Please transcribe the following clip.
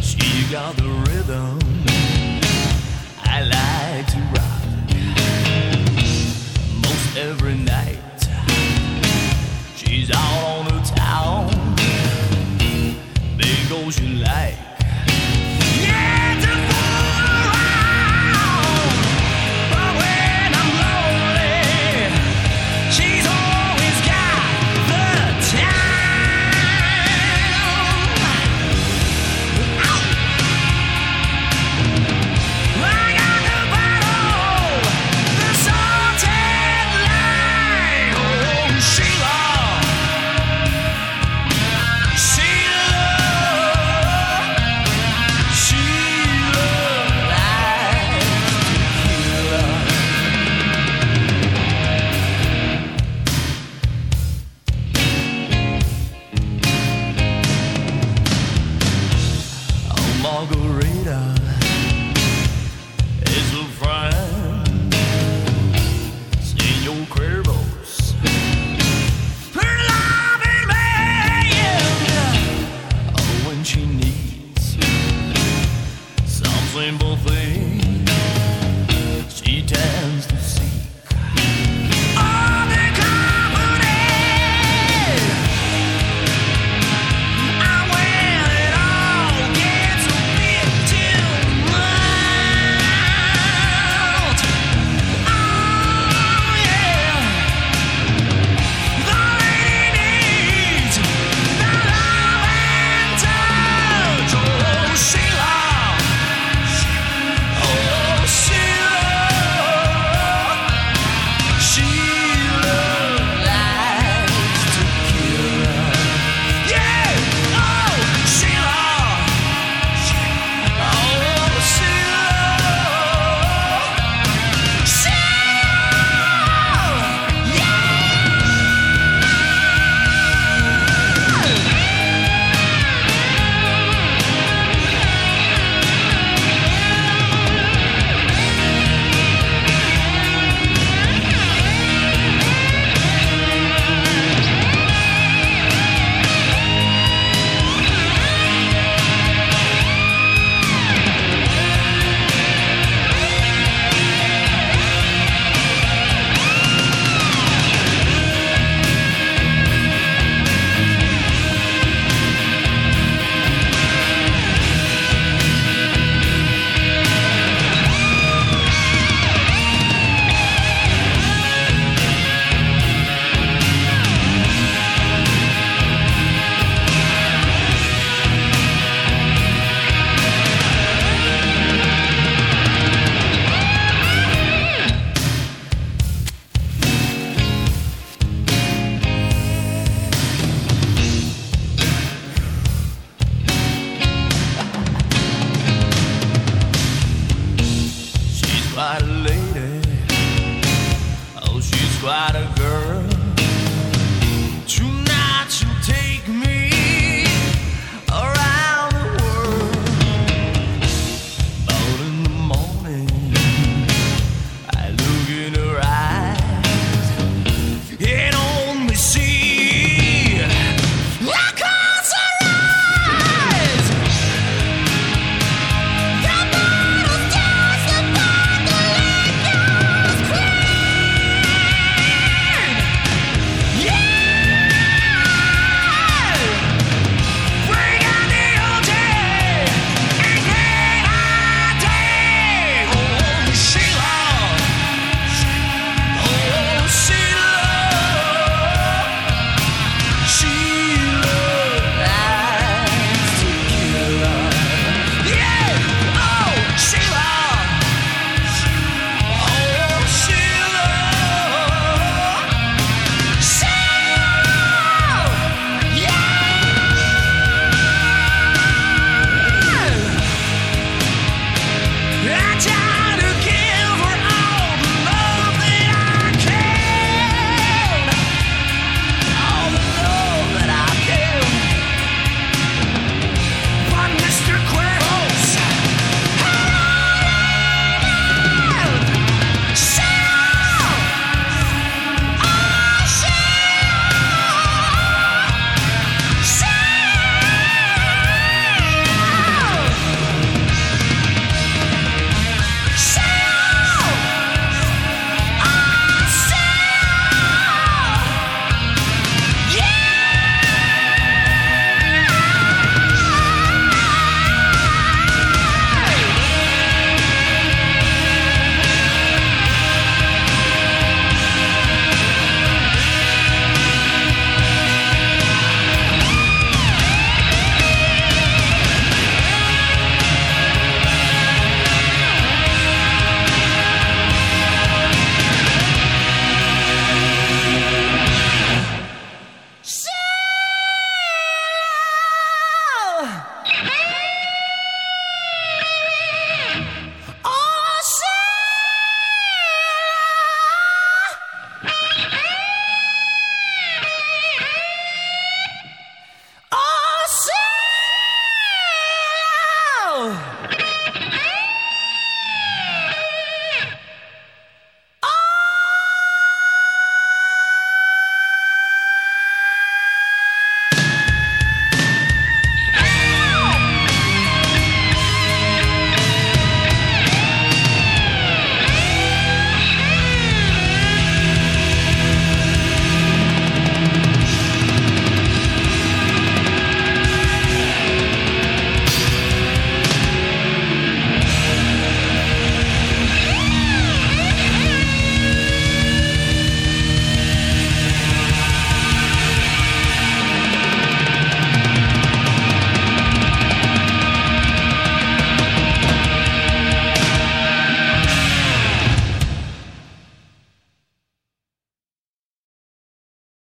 She got the rhythm. I like to rock most every night. She's out on the town. Big ocean light.